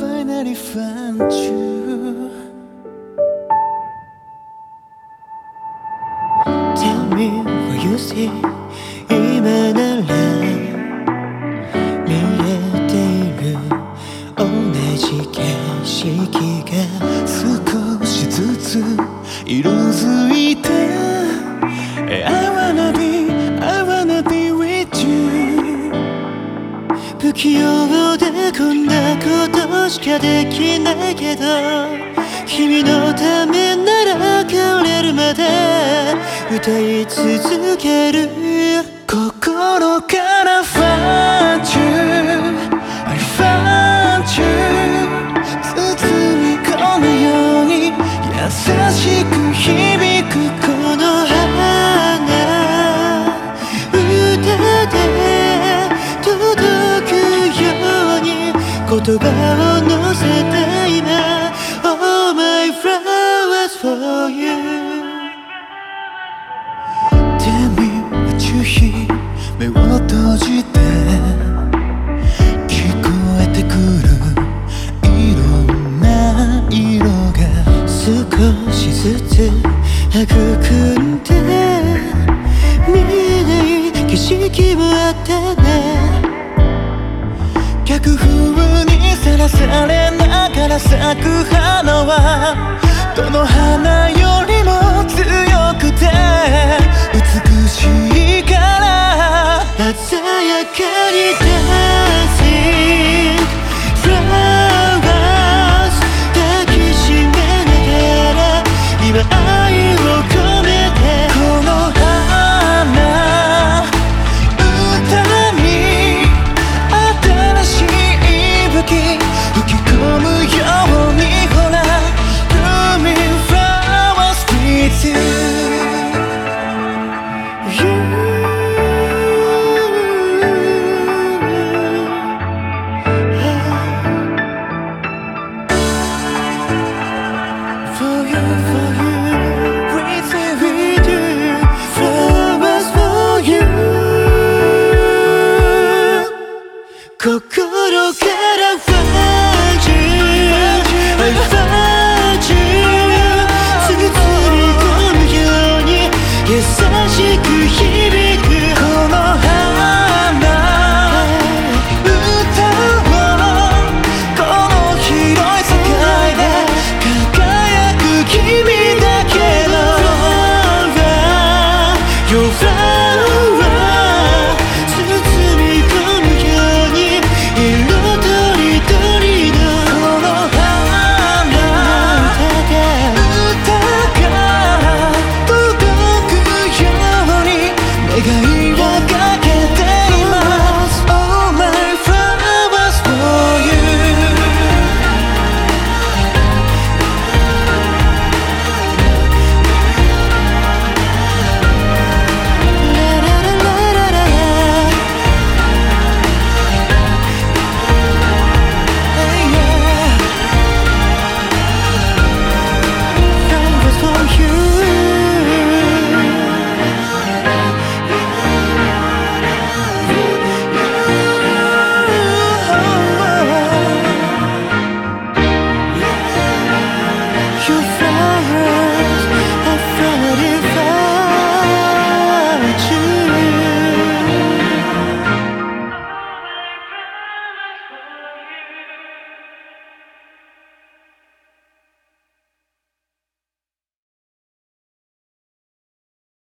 Finally found you Tell me what you see 今色が少しずつ色づいて I wanna be, I wanna be with you 不器用でこんなことしかできないけど君のためなら枯れるまで歌い続ける。優しく響くこの花歌で届くように言葉を乗せた今。All my flowers for you. 咲く花はどの花よりも強くて美しいから。鮮やかに心からファンジュ I found you ように優しく響くこの花歌をこの広い世界で輝く君だけの Your f